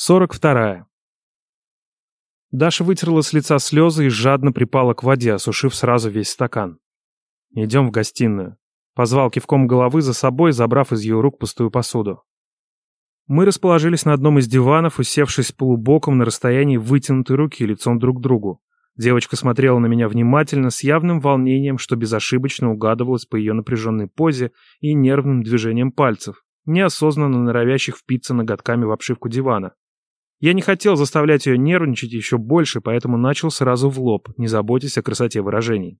42. Даша вытерла с лица слезы и жадно припала к воде, осушив сразу весь стакан. «Идем в гостиную». Позвал кивком головы за собой, забрав из ее рук пустую посуду. Мы расположились на одном из диванов, усевшись полубоком на расстоянии вытянутой руки лицом друг к другу. Девочка смотрела на меня внимательно, с явным волнением, что безошибочно угадывалось по ее напряженной позе и нервным движением пальцев, неосознанно норовящих впиться ноготками в обшивку дивана. Я не хотел заставлять ее нервничать еще больше, поэтому начал сразу в лоб, не заботясь о красоте выражений.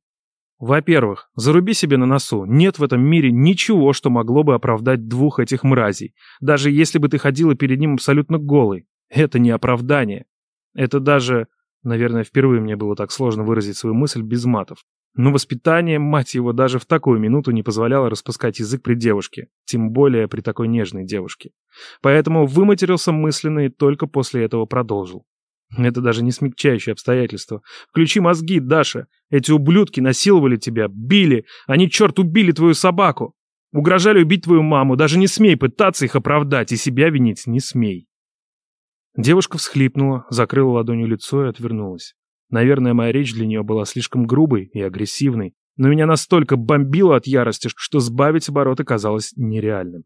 Во-первых, заруби себе на носу, нет в этом мире ничего, что могло бы оправдать двух этих мразей, даже если бы ты ходила перед ним абсолютно голой. Это не оправдание. Это даже... Наверное, впервые мне было так сложно выразить свою мысль без матов. Но воспитание, мать его, даже в такую минуту не позволяло распускать язык при девушке, тем более при такой нежной девушке. Поэтому выматерился мысленно и только после этого продолжил. Это даже не смягчающее обстоятельство. Включи мозги, Даша. Эти ублюдки насиловали тебя, били. Они, черт, убили твою собаку. Угрожали убить твою маму. Даже не смей пытаться их оправдать и себя винить не смей. Девушка всхлипнула, закрыла ладонью лицо и отвернулась. Наверное, моя речь для нее была слишком грубой и агрессивной, но меня настолько бомбило от ярости, что сбавить обороты казалось нереальным.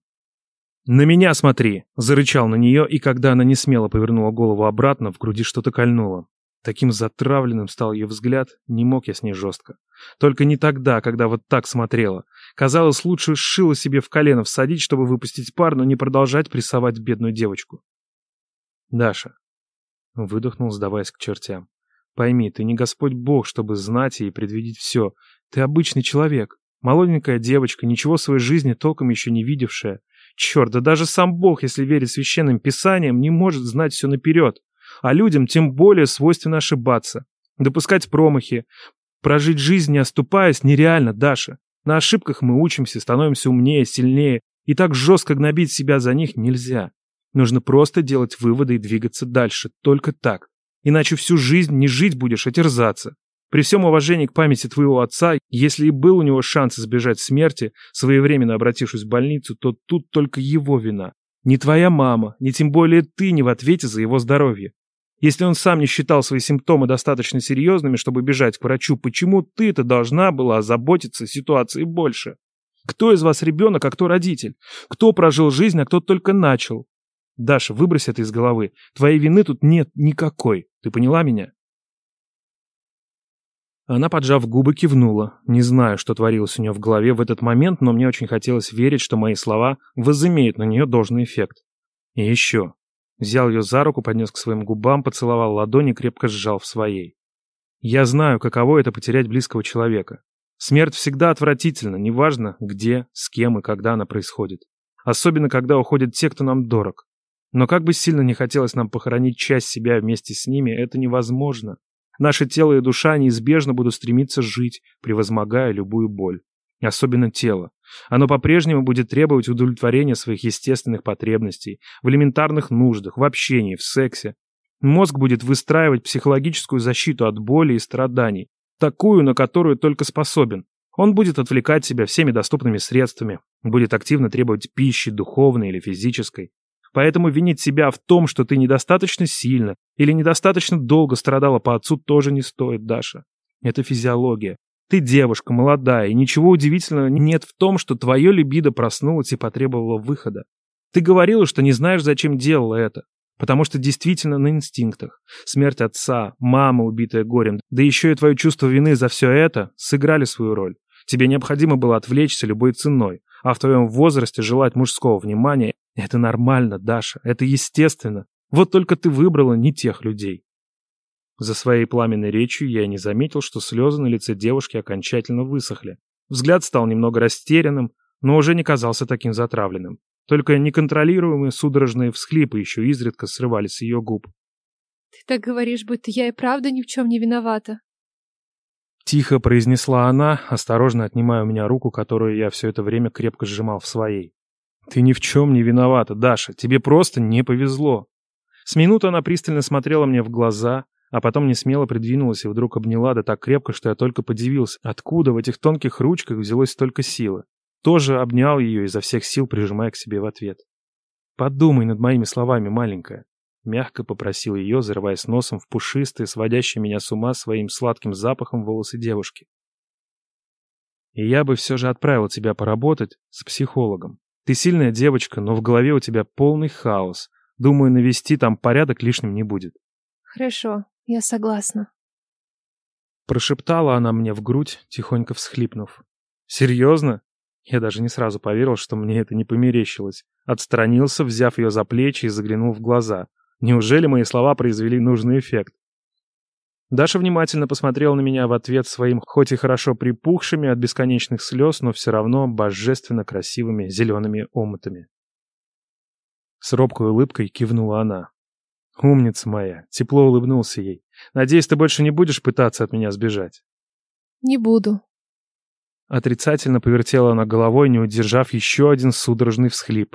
«На меня смотри!» — зарычал на нее, и когда она не смело повернула голову обратно, в груди что-то кольнуло. Таким затравленным стал ее взгляд, не мог я с ней жестко. Только не тогда, когда вот так смотрела. Казалось, лучше шило себе в колено всадить, чтобы выпустить пар, но не продолжать прессовать бедную девочку. «Даша», — выдохнул, сдаваясь к чертям. Пойми, ты не Господь Бог, чтобы знать и предвидеть все. Ты обычный человек. Молоденькая девочка, ничего в своей жизни толком еще не видевшая. Черт, да даже сам Бог, если верить священным писаниям, не может знать все наперед. А людям тем более свойственно ошибаться. Допускать промахи. Прожить жизнь, не оступаясь, нереально, Даша. На ошибках мы учимся, становимся умнее, сильнее. И так жестко гнобить себя за них нельзя. Нужно просто делать выводы и двигаться дальше. Только так. Иначе всю жизнь не жить будешь, а терзаться. При всем уважении к памяти твоего отца, если и был у него шанс избежать смерти, своевременно обратившись в больницу, то тут только его вина. Не твоя мама, не тем более ты не в ответе за его здоровье. Если он сам не считал свои симптомы достаточно серьезными, чтобы бежать к врачу, почему ты-то должна была озаботиться ситуацией больше? Кто из вас ребенок, а кто родитель? Кто прожил жизнь, а кто только начал? Даша, выбрось это из головы. Твоей вины тут нет никакой. Ты поняла меня?» Она, поджав губы, кивнула. Не знаю, что творилось у нее в голове в этот момент, но мне очень хотелось верить, что мои слова возымеют на нее должный эффект. И еще. Взял ее за руку, поднес к своим губам, поцеловал ладони крепко сжал в своей. Я знаю, каково это потерять близкого человека. Смерть всегда отвратительна, неважно, где, с кем и когда она происходит. Особенно, когда уходят те, кто нам дорог. Но как бы сильно не хотелось нам похоронить часть себя вместе с ними, это невозможно. Наше тело и душа неизбежно будут стремиться жить, превозмогая любую боль. Особенно тело. Оно по-прежнему будет требовать удовлетворения своих естественных потребностей, в элементарных нуждах, в общении, в сексе. Мозг будет выстраивать психологическую защиту от боли и страданий, такую, на которую только способен. Он будет отвлекать себя всеми доступными средствами, будет активно требовать пищи, духовной или физической. Поэтому винить себя в том, что ты недостаточно сильно или недостаточно долго страдала по отцу, тоже не стоит, Даша. Это физиология. Ты девушка, молодая, и ничего удивительного нет в том, что твое либидо проснулось и потребовало выхода. Ты говорила, что не знаешь, зачем делала это. Потому что действительно на инстинктах. Смерть отца, мама, убитая горем, да еще и твое чувство вины за все это сыграли свою роль. Тебе необходимо было отвлечься любой ценой, а в твоем возрасте желать мужского внимания – это нормально, Даша, это естественно. Вот только ты выбрала не тех людей. За своей пламенной речью я не заметил, что слезы на лице девушки окончательно высохли. Взгляд стал немного растерянным, но уже не казался таким затравленным. Только неконтролируемые судорожные всхлипы еще изредка срывались с ее губ. «Ты так говоришь, будто я и правда ни в чем не виновата», Тихо произнесла она, осторожно отнимая у меня руку, которую я все это время крепко сжимал в своей. «Ты ни в чем не виновата, Даша, тебе просто не повезло». С минуты она пристально смотрела мне в глаза, а потом не смело придвинулась и вдруг обняла да так крепко, что я только подивился, откуда в этих тонких ручках взялось столько силы. Тоже обнял ее изо всех сил, прижимая к себе в ответ. «Подумай над моими словами, маленькая. Мягко попросил ее, зарываясь носом в пушистые, сводящие меня с ума своим сладким запахом волосы девушки. И я бы все же отправил тебя поработать с психологом. Ты сильная девочка, но в голове у тебя полный хаос. Думаю, навести там порядок лишним не будет. Хорошо, я согласна. Прошептала она мне в грудь, тихонько всхлипнув. Серьезно? Я даже не сразу поверил, что мне это не померещилось. Отстранился, взяв ее за плечи и заглянул в глаза. Неужели мои слова произвели нужный эффект? Даша внимательно посмотрела на меня в ответ своим, хоть и хорошо припухшими от бесконечных слез, но все равно божественно красивыми зелеными омутами. С робкой улыбкой кивнула она. «Умница моя!» — тепло улыбнулся ей. «Надеюсь, ты больше не будешь пытаться от меня сбежать?» «Не буду», Отрицательно повертела она головой, не удержав еще один судорожный всхлип.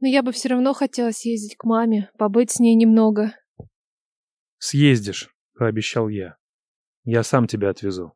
Но я бы все равно хотела съездить к маме, побыть с ней немного. «Съездишь», — пообещал я. «Я сам тебя отвезу».